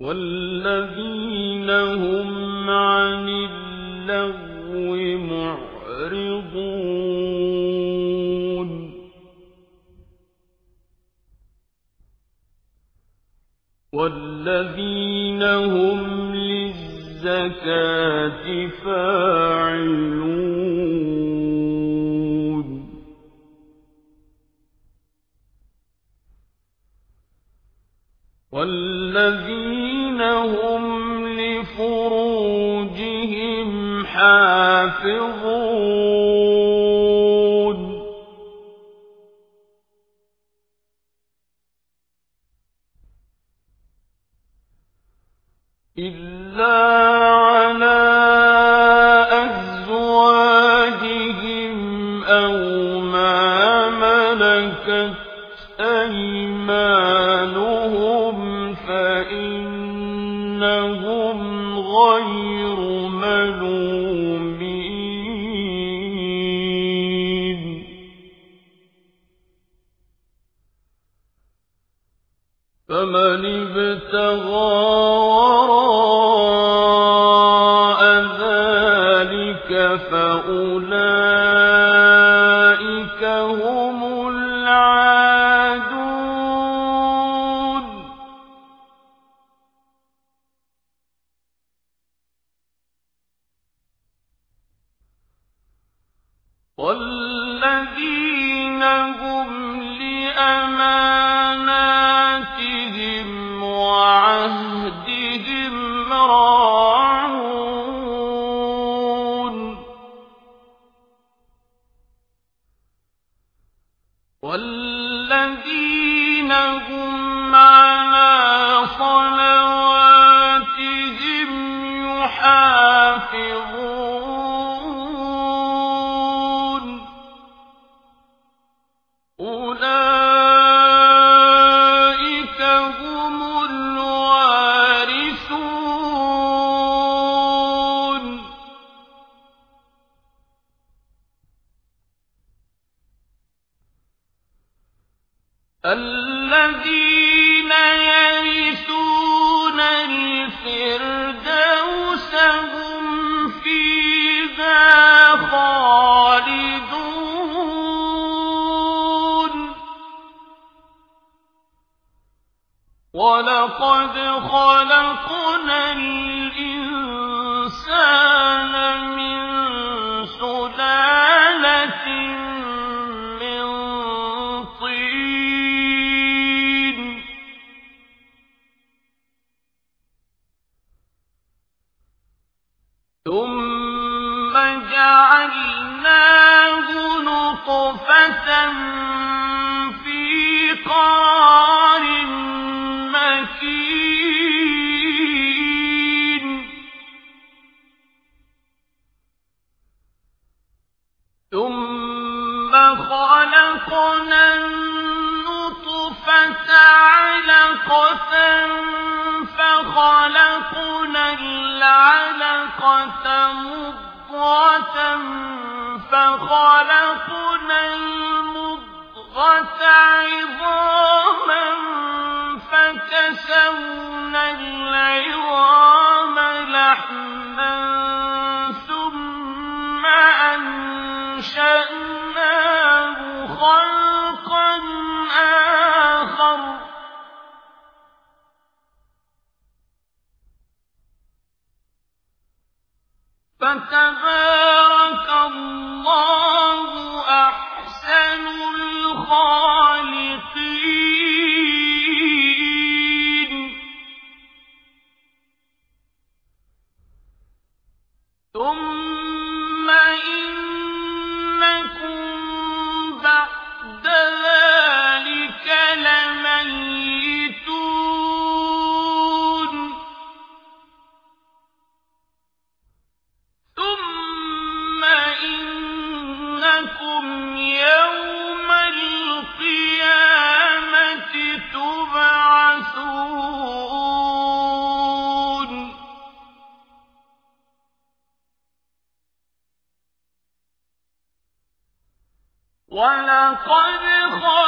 والذين هم عن اللغو معرضون. والذين هم للزكاة فاعلون. والذين إلا على أزواجهم أو ما ملكت أيمانهم فإنهم غير ملومين فمن ابتغى والذين هم لأماناتهم وعهدهم راعون. والذين هم على صلواتهم يحافظون الذين يرثون الفردوس هم فيها خالدون. ولقد خلقنا الإنسان من ثم جعلناه نطفة في قرار مكين. ثم خلقنا النطفة علقة فخلقنا العلقة مضغة فخلقنا المضغة عظاما فكسونا العظام لحما ثم أنشأناه فتبارك الله أحسن الخالقين. ولقد خلقنا